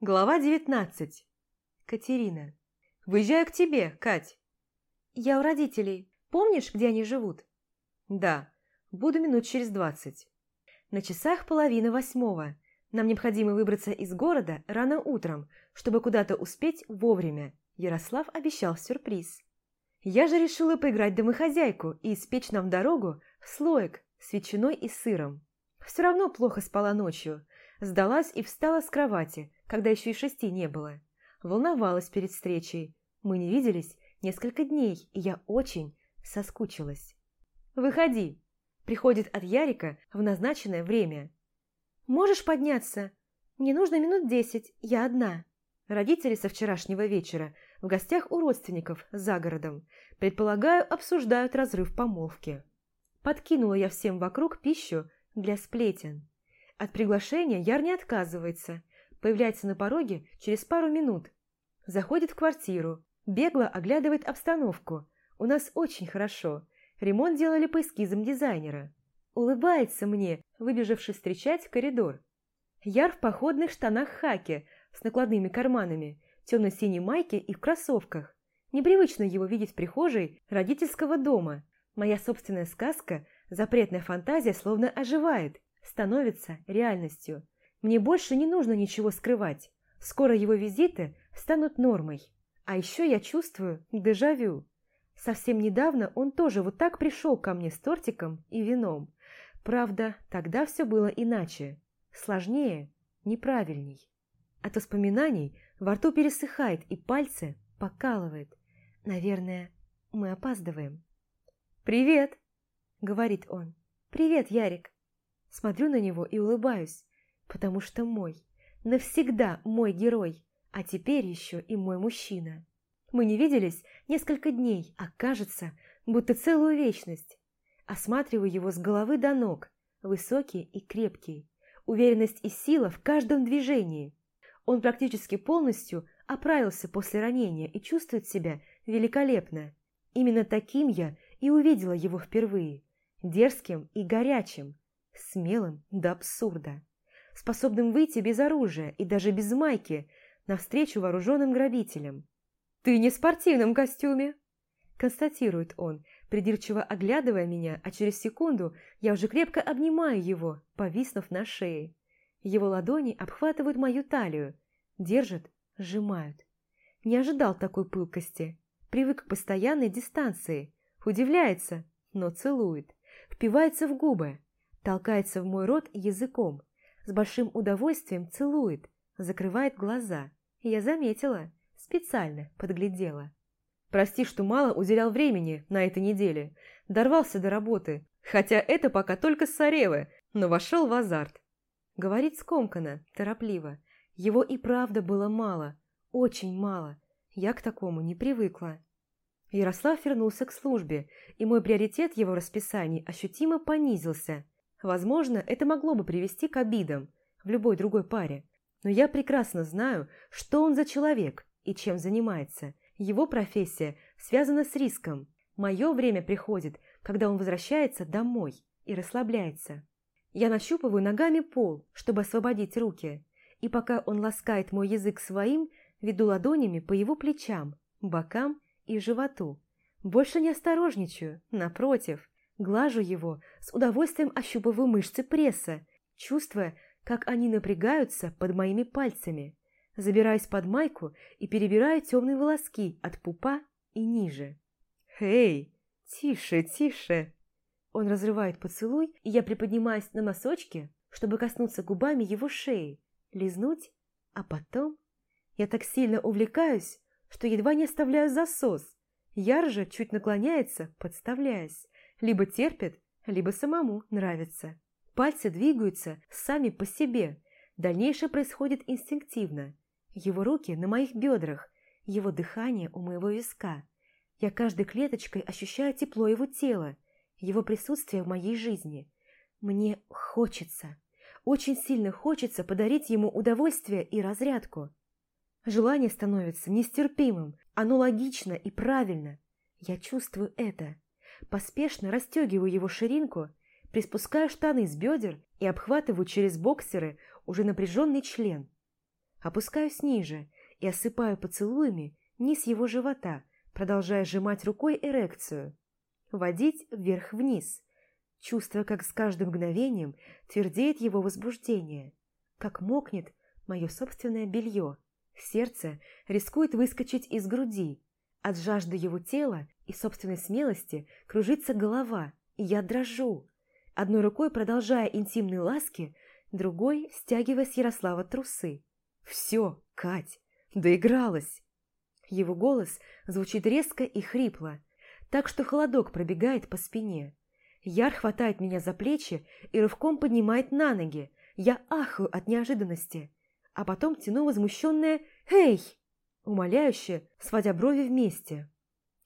Глава 19. Катерина. «Выезжаю к тебе, Кать». «Я у родителей. Помнишь, где они живут?» «Да. Буду минут через двадцать». На часах половина восьмого. Нам необходимо выбраться из города рано утром, чтобы куда-то успеть вовремя. Ярослав обещал сюрприз. Я же решила поиграть домохозяйку и испечь нам дорогу в слоек с ветчиной и сыром. Все равно плохо спала ночью. Сдалась и встала с кровати, когда еще и шести не было. Волновалась перед встречей. Мы не виделись несколько дней, и я очень соскучилась. «Выходи!» Приходит от Ярика в назначенное время. «Можешь подняться? Мне нужно минут десять, я одна». Родители со вчерашнего вечера в гостях у родственников за городом. Предполагаю, обсуждают разрыв помолвки. Подкинула я всем вокруг пищу для сплетен. От приглашения Яр не отказывается. Появляется на пороге через пару минут. Заходит в квартиру. Бегло оглядывает обстановку. У нас очень хорошо. Ремонт делали по эскизам дизайнера. Улыбается мне, выбежавший встречать в коридор. Яр в походных штанах хаки с накладными карманами, темно-синей майке и в кроссовках. Непривычно его видеть в прихожей родительского дома. Моя собственная сказка, запретная фантазия словно оживает, становится реальностью. Мне больше не нужно ничего скрывать. Скоро его визиты станут нормой. А еще я чувствую дежавю. Совсем недавно он тоже вот так пришел ко мне с тортиком и вином. Правда, тогда все было иначе. Сложнее, неправильней. От воспоминаний во рту пересыхает и пальцы покалывает. Наверное, мы опаздываем. «Привет!» — говорит он. «Привет, Ярик!» Смотрю на него и улыбаюсь, потому что мой, навсегда мой герой, а теперь еще и мой мужчина. Мы не виделись несколько дней, а кажется, будто целую вечность. Осматриваю его с головы до ног, высокий и крепкий, уверенность и сила в каждом движении. Он практически полностью оправился после ранения и чувствует себя великолепно. Именно таким я и увидела его впервые, дерзким и горячим, смелым до абсурда, способным выйти без оружия и даже без майки навстречу вооруженным грабителям. «Ты не в спортивном костюме!» констатирует он, придирчиво оглядывая меня, а через секунду я уже крепко обнимаю его, повиснув на шее. Его ладони обхватывают мою талию, держат, сжимают. Не ожидал такой пылкости, привык к постоянной дистанции, удивляется, но целует, впивается в губы, толкается в мой рот языком, с большим удовольствием целует, закрывает глаза. Я заметила, специально подглядела. Прости, что мало уделял времени на этой неделе. Дорвался до работы, хотя это пока только с Саревы, но вошел в азарт. Говорит скомканно, торопливо. Его и правда было мало, очень мало. Я к такому не привыкла. Ярослав вернулся к службе, и мой приоритет его расписаний ощутимо понизился – Возможно, это могло бы привести к обидам в любой другой паре. Но я прекрасно знаю, что он за человек и чем занимается. Его профессия связана с риском. Мое время приходит, когда он возвращается домой и расслабляется. Я нащупываю ногами пол, чтобы освободить руки. И пока он ласкает мой язык своим, веду ладонями по его плечам, бокам и животу. Больше не осторожничаю, напротив, Глажу его, с удовольствием ощупываю мышцы пресса, чувствуя, как они напрягаются под моими пальцами. Забираюсь под майку и перебираю темные волоски от пупа и ниже. «Эй, тише, тише!» Он разрывает поцелуй, и я приподнимаюсь на носочки, чтобы коснуться губами его шеи, лизнуть, а потом... Я так сильно увлекаюсь, что едва не оставляю засос. Яр же чуть наклоняется, подставляясь либо терпит, либо самому нравится. Пальцы двигаются сами по себе. Дальнейшее происходит инстинктивно. Его руки на моих бедрах, его дыхание у моего виска. Я каждой клеточкой ощущаю тепло его тела, его присутствие в моей жизни. Мне хочется, очень сильно хочется подарить ему удовольствие и разрядку. Желание становится нестерпимым, оно логично и правильно. Я чувствую это. Поспешно расстегиваю его ширинку, приспускаю штаны с бедер и обхватываю через боксеры уже напряженный член. Опускаюсь ниже и осыпаю поцелуями низ его живота, продолжая сжимать рукой эрекцию. Водить вверх-вниз, чувствуя, как с каждым мгновением твердеет его возбуждение, как мокнет мое собственное белье. Сердце рискует выскочить из груди. От жажды его тела и собственной смелости кружится голова, и я дрожу. Одной рукой продолжая интимные ласки, другой стягивая с Ярослава трусы. «Все, Кать, доигралась!» Его голос звучит резко и хрипло, так что холодок пробегает по спине. Яр хватает меня за плечи и рывком поднимает на ноги. Я ахаю от неожиданности, а потом тяну возмущенное «Эй!», умоляюще, сводя брови вместе.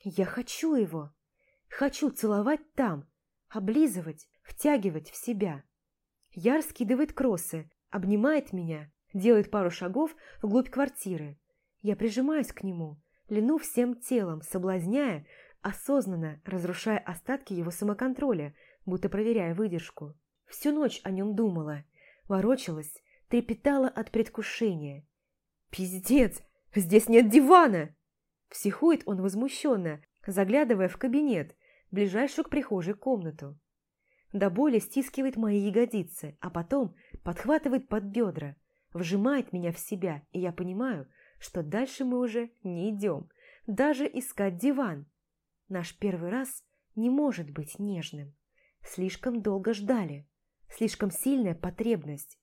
Я хочу его. Хочу целовать там, облизывать, втягивать в себя. Яр скидывает кроссы, обнимает меня, делает пару шагов вглубь квартиры. Я прижимаюсь к нему, лену всем телом, соблазняя, осознанно разрушая остатки его самоконтроля, будто проверяя выдержку. Всю ночь о нем думала, ворочалась, трепетала от предвкушения. «Пиздец! Здесь нет дивана!» Психует он возмущенно, заглядывая в кабинет, ближайшую к прихожей комнату. До боли стискивает мои ягодицы, а потом подхватывает под бедра, вжимает меня в себя, и я понимаю, что дальше мы уже не идем, даже искать диван. Наш первый раз не может быть нежным. Слишком долго ждали, слишком сильная потребность.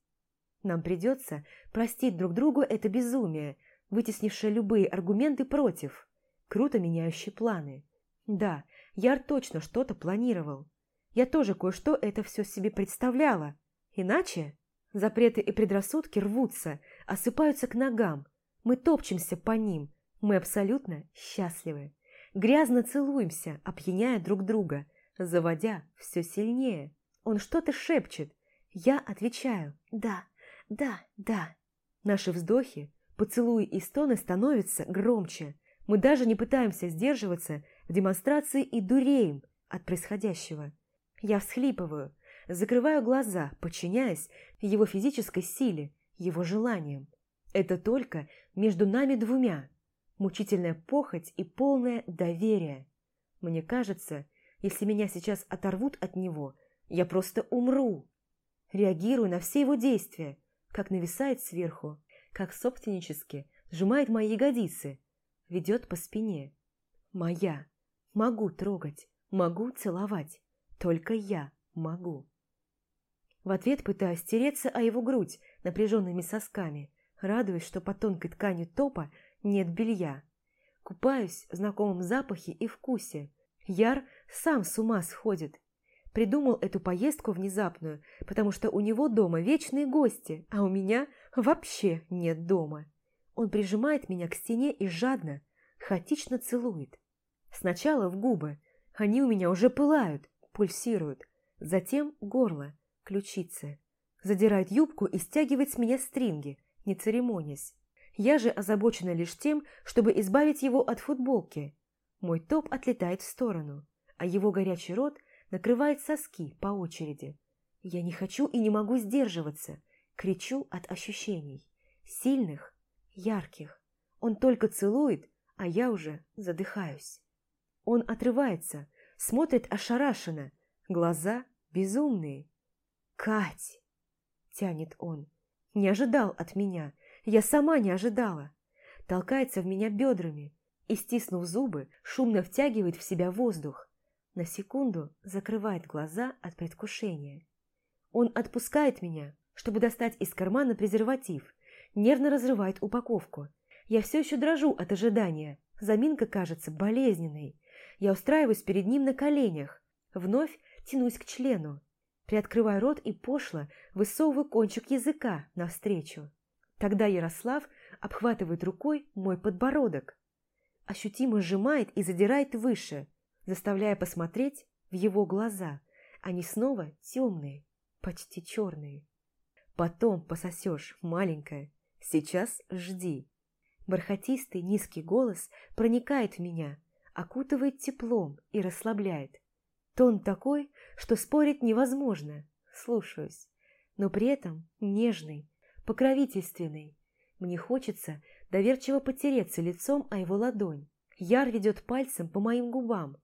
Нам придется простить друг другу это безумие, вытеснившее любые аргументы против, круто меняющие планы. Да, Яр точно что-то планировал. Я тоже кое-что это все себе представляла. Иначе запреты и предрассудки рвутся, осыпаются к ногам. Мы топчемся по ним. Мы абсолютно счастливы. Грязно целуемся, опьяняя друг друга, заводя все сильнее. Он что-то шепчет. Я отвечаю «да, да, да». Наши вздохи, поцелуи и стоны становятся громче. Мы даже не пытаемся сдерживаться в демонстрации и дуреем от происходящего. Я всхлипываю, закрываю глаза, подчиняясь его физической силе, его желаниям. Это только между нами двумя. Мучительная похоть и полное доверие. Мне кажется, если меня сейчас оторвут от него, я просто умру. Реагирую на все его действия, как нависает сверху, как собственнически сжимает мои ягодицы, ведет по спине. Моя. Могу трогать, могу целовать. Только я могу. В ответ пытаюсь стереться о его грудь напряженными сосками, радуясь, что под тонкой тканью топа нет белья. Купаюсь в знакомом запахе и вкусе. Яр сам с ума сходит. Придумал эту поездку внезапную, потому что у него дома вечные гости, а у меня вообще нет дома. Он прижимает меня к стене и жадно, хаотично целует. Сначала в губы. Они у меня уже пылают, пульсируют, затем горло, ключицы. Задирает юбку и стягивает с меня стринги, не церемонясь. Я же озабочена лишь тем, чтобы избавить его от футболки. Мой топ отлетает в сторону, а его горячий рот накрывает соски по очереди. Я не хочу и не могу сдерживаться, кричу от ощущений. Сильных, ярких. Он только целует, а я уже задыхаюсь. Он отрывается, смотрит ошарашенно, глаза безумные. «Кать!» – тянет он. «Не ожидал от меня, я сама не ожидала!» Толкается в меня бедрами и, стиснув зубы, шумно втягивает в себя воздух. На секунду закрывает глаза от предвкушения. Он отпускает меня, чтобы достать из кармана презерватив, нервно разрывает упаковку. Я все еще дрожу от ожидания, заминка кажется болезненной. Я устраиваюсь перед ним на коленях, вновь тянусь к члену, приоткрываю рот и пошло высовываю кончик языка навстречу. Тогда Ярослав обхватывает рукой мой подбородок, ощутимо сжимает и задирает выше, заставляя посмотреть в его глаза. Они снова темные, почти черные. Потом пососешь, маленькая. Сейчас жди. Бархатистый низкий голос проникает в меня, окутывает теплом и расслабляет. Тон такой, что спорить невозможно. Слушаюсь. Но при этом нежный, покровительственный. Мне хочется доверчиво потереться лицом о его ладонь. Яр ведет пальцем по моим губам.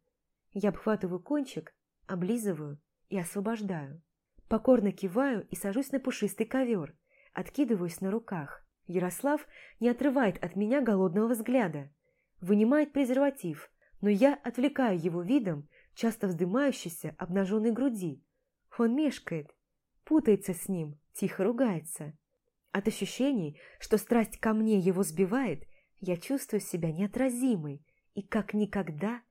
Я обхватываю кончик, облизываю и освобождаю. Покорно киваю и сажусь на пушистый ковер, откидываюсь на руках. Ярослав не отрывает от меня голодного взгляда. Вынимает презерватив, но я отвлекаю его видом часто вздымающейся обнаженной груди. Он мешкает, путается с ним, тихо ругается. От ощущений, что страсть ко мне его сбивает, я чувствую себя неотразимой и как никогда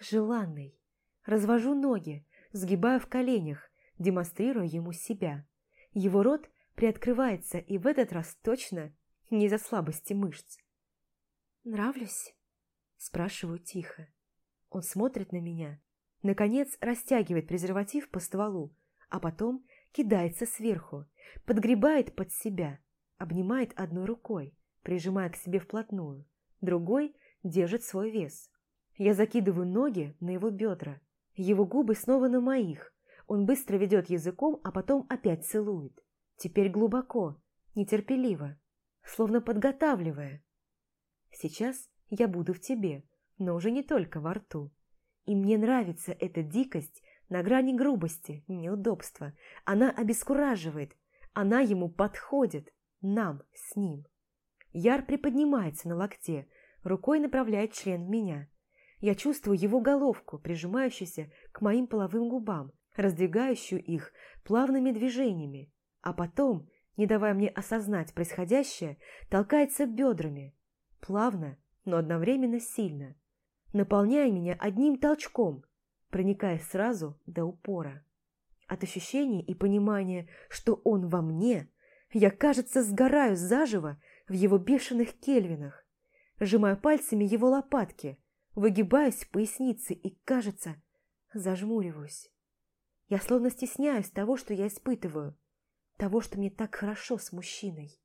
желанной. Развожу ноги, сгибаю в коленях, демонстрируя ему себя. Его рот приоткрывается, и в этот раз точно не из-за слабости мышц. «Нравлюсь?» – спрашиваю тихо. Он смотрит на меня, наконец растягивает презерватив по стволу, а потом кидается сверху, подгребает под себя, обнимает одной рукой, прижимая к себе вплотную, другой держит свой вес. Я закидываю ноги на его бедра, его губы снова на моих. Он быстро ведет языком, а потом опять целует. Теперь глубоко, нетерпеливо, словно подготавливая. Сейчас я буду в тебе, но уже не только во рту. И мне нравится эта дикость на грани грубости, неудобства. Она обескураживает, она ему подходит, нам с ним. Яр приподнимается на локте, рукой направляет член в меня. Я чувствую его головку, прижимающуюся к моим половым губам, раздвигающую их плавными движениями а потом, не давая мне осознать происходящее, толкается бедрами, плавно, но одновременно сильно, наполняя меня одним толчком, проникая сразу до упора. От ощущения и понимания, что он во мне, я, кажется, сгораю заживо в его бешеных кельвинах, сжимаю пальцами его лопатки, выгибаюсь в пояснице и, кажется, зажмуриваюсь. Я словно стесняюсь того, что я испытываю, того, что мне так хорошо с мужчиной.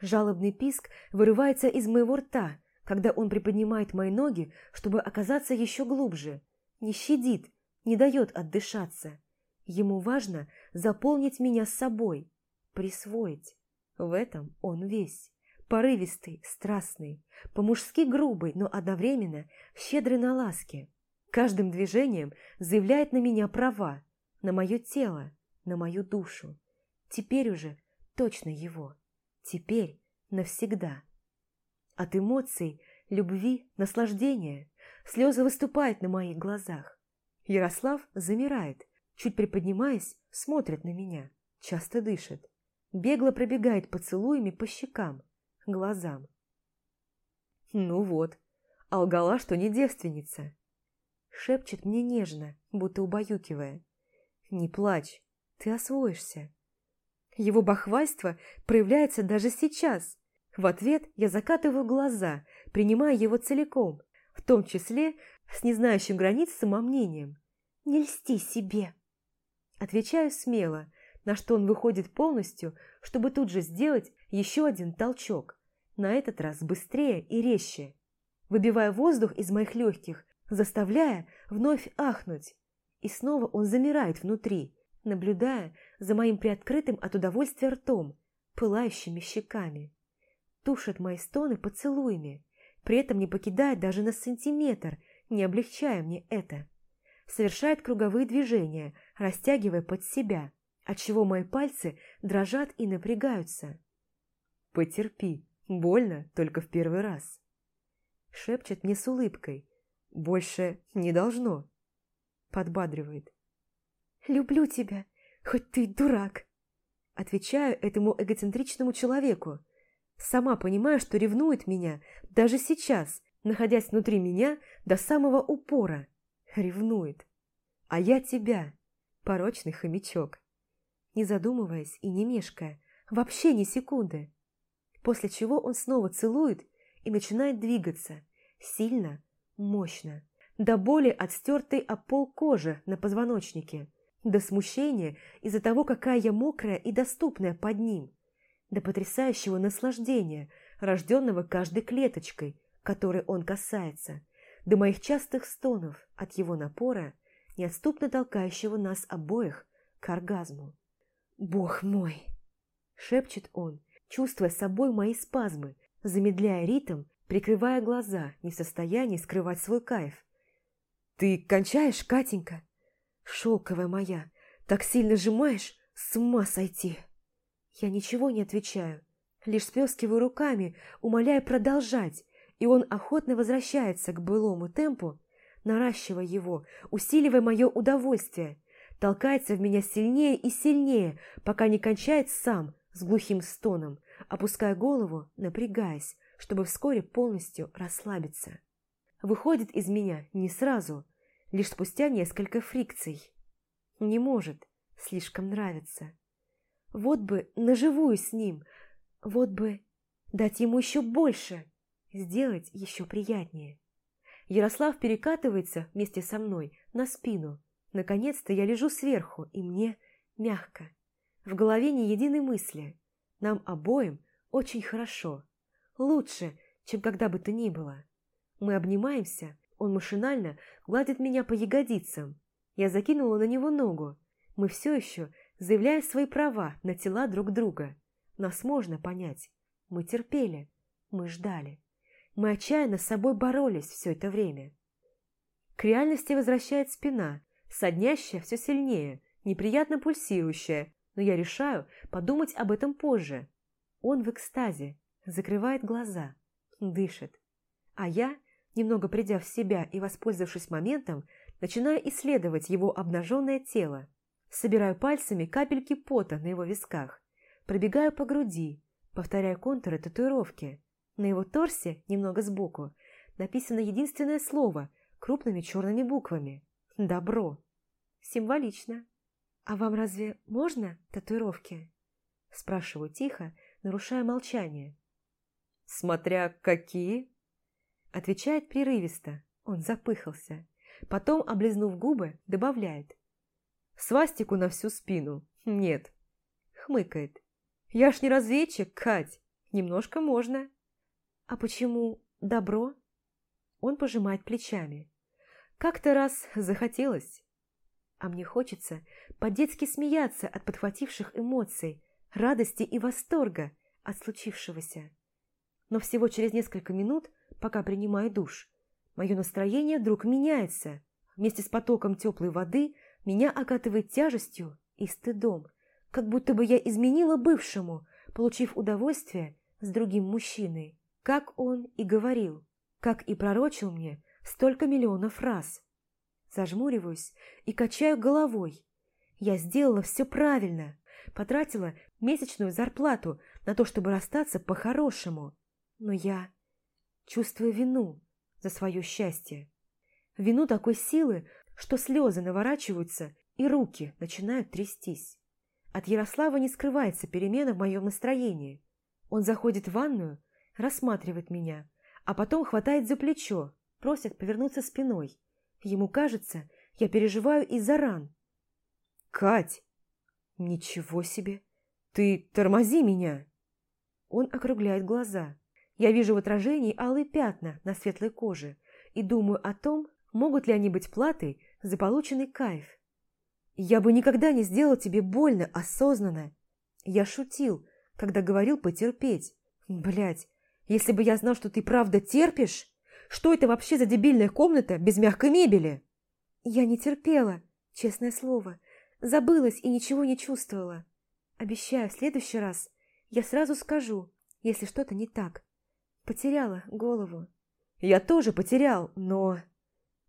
Жалобный писк вырывается из моего рта, когда он приподнимает мои ноги, чтобы оказаться еще глубже, не щадит, не дает отдышаться. Ему важно заполнить меня собой, присвоить. В этом он весь. Порывистый, страстный, по-мужски грубый, но одновременно щедрый на ласки. Каждым движением заявляет на меня права, на мое тело, на мою душу. Теперь уже точно его. Теперь навсегда. От эмоций, любви, наслаждения слезы выступают на моих глазах. Ярослав замирает, чуть приподнимаясь, смотрит на меня, часто дышит. Бегло пробегает поцелуями по щекам, глазам. Ну вот, а лгала, что не девственница. Шепчет мне нежно, будто убаюкивая. Не плачь, ты освоишься. Его бахвальство проявляется даже сейчас. В ответ я закатываю глаза, принимая его целиком, в том числе с незнающим границ самомнением. «Не льсти себе!» Отвечаю смело, на что он выходит полностью, чтобы тут же сделать еще один толчок, на этот раз быстрее и резче, выбивая воздух из моих легких, заставляя вновь ахнуть. И снова он замирает внутри, наблюдая за моим приоткрытым от удовольствия ртом, пылающими щеками. Тушит мои стоны поцелуями, при этом не покидает даже на сантиметр, не облегчая мне это. Совершает круговые движения, растягивая под себя, отчего мои пальцы дрожат и напрягаются. «Потерпи, больно только в первый раз», — шепчет мне с улыбкой. «Больше не должно», — подбадривает. «Люблю тебя, хоть ты дурак!» Отвечаю этому эгоцентричному человеку. Сама понимаю, что ревнует меня даже сейчас, находясь внутри меня до самого упора. Ревнует. А я тебя, порочный хомячок. Не задумываясь и не мешкая, вообще ни секунды. После чего он снова целует и начинает двигаться. Сильно, мощно. До боли от стертой о пол кожи на позвоночнике до смущения из-за того, какая я мокрая и доступная под ним, до потрясающего наслаждения, рожденного каждой клеточкой, которой он касается, до моих частых стонов от его напора, неотступно толкающего нас обоих к оргазму. «Бог мой!» – шепчет он, чувствуя собой мои спазмы, замедляя ритм, прикрывая глаза, не в состоянии скрывать свой кайф. «Ты кончаешь, Катенька? Шелковая моя, так сильно сжимаешь, с ума сойти!» Я ничего не отвечаю, лишь сплескиваю руками, умоляя продолжать, и он охотно возвращается к былому темпу, наращивая его, усиливая мое удовольствие, толкается в меня сильнее и сильнее, пока не кончает сам с глухим стоном, опуская голову, напрягаясь, чтобы вскоре полностью расслабиться. Выходит из меня не сразу, лишь спустя несколько фрикций. Не может, слишком нравится. Вот бы наживую с ним, вот бы дать ему еще больше, сделать еще приятнее. Ярослав перекатывается вместе со мной на спину. Наконец-то я лежу сверху, и мне мягко. В голове ни единой мысли. Нам обоим очень хорошо. Лучше, чем когда бы то ни было. Мы обнимаемся, он машинально гладит меня по ягодицам. Я закинула на него ногу. Мы все еще заявляем свои права на тела друг друга. Нас можно понять. Мы терпели, мы ждали. Мы отчаянно с собой боролись все это время. К реальности возвращает спина, соднящая все сильнее, неприятно пульсирующая, но я решаю подумать об этом позже. Он в экстазе, закрывает глаза, дышит. А я, немного придя в себя и воспользовавшись моментом, начинаю исследовать его обнаженное тело. Собираю пальцами капельки пота на его висках, пробегаю по груди, повторяю контуры татуировки. На его торсе, немного сбоку, написано единственное слово крупными черными буквами – «Добро». Символично. «А вам разве можно татуировки?» Спрашиваю тихо, нарушая молчание. «Смотря какие?» Отвечает прерывисто, он запыхался. Потом, облизнув губы, добавляет. «Свастику на всю спину? Нет». Хмыкает. «Я ж не разведчик, Кать. Немножко можно». «А почему добро?» Он пожимает плечами. «Как-то раз захотелось. А мне хочется по-детски смеяться от подхвативших эмоций, радости и восторга от случившегося. Но всего через несколько минут, пока принимаю душ, мое настроение вдруг меняется. Вместе с потоком теплой воды меня окатывает тяжестью и стыдом, как будто бы я изменила бывшему, получив удовольствие с другим мужчиной как он и говорил, как и пророчил мне столько миллионов раз. Зажмуриваюсь и качаю головой. Я сделала все правильно, потратила месячную зарплату на то, чтобы расстаться по-хорошему. Но я чувствую вину за свое счастье. Вину такой силы, что слезы наворачиваются и руки начинают трястись. От Ярослава не скрывается перемена в моем настроении. Он заходит в ванную, рассматривает меня, а потом хватает за плечо, просит повернуться спиной. Ему кажется, я переживаю из-за ран. «Кать! Ничего себе! Ты тормози меня!» Он округляет глаза. Я вижу в отражении алые пятна на светлой коже и думаю о том, могут ли они быть платой за полученный кайф. Я бы никогда не сделал тебе больно осознанно. Я шутил, когда говорил потерпеть. Блять, если бы я знал, что ты правда терпишь, что это вообще за дебильная комната без мягкой мебели? Я не терпела, честное слово. Забылась и ничего не чувствовала. Обещаю, в следующий раз я сразу скажу, если что-то не так. Потеряла голову. Я тоже потерял, но...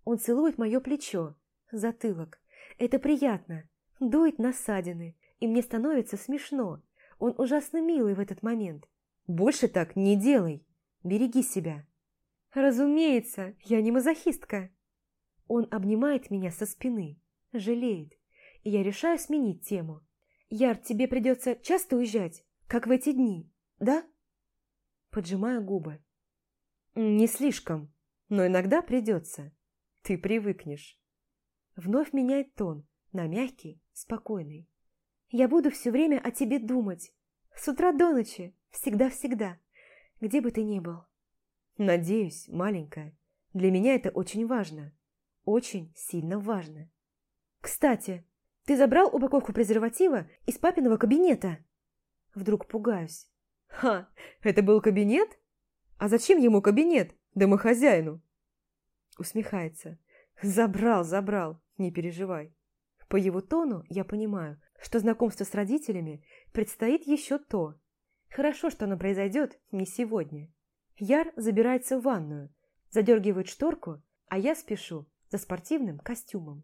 Он целует мое плечо, затылок. Это приятно. Дует на ссадины, и мне становится смешно. Он ужасно милый в этот момент. Больше так не делай. Береги себя. Разумеется, я не мазохистка. Он обнимает меня со спины, жалеет, и я решаю сменить тему. Яр, тебе придется часто уезжать, как в эти дни, да? Поджимаю губы. Не слишком, но иногда придется. Ты привыкнешь. Вновь меняет тон на мягкий, спокойный. Я буду все время о тебе думать. С утра до ночи, Всегда-всегда. Где бы ты ни был. Надеюсь, маленькая. Для меня это очень важно. Очень сильно важно. Кстати, ты забрал упаковку презерватива из папиного кабинета? Вдруг пугаюсь. Ха, это был кабинет? А зачем ему кабинет, домохозяину? Усмехается. Забрал, забрал, не переживай. По его тону я понимаю, что знакомство с родителями предстоит еще то. Хорошо, что оно произойдет не сегодня. Яр забирается в ванную, задергивает шторку, а я спешу за спортивным костюмом.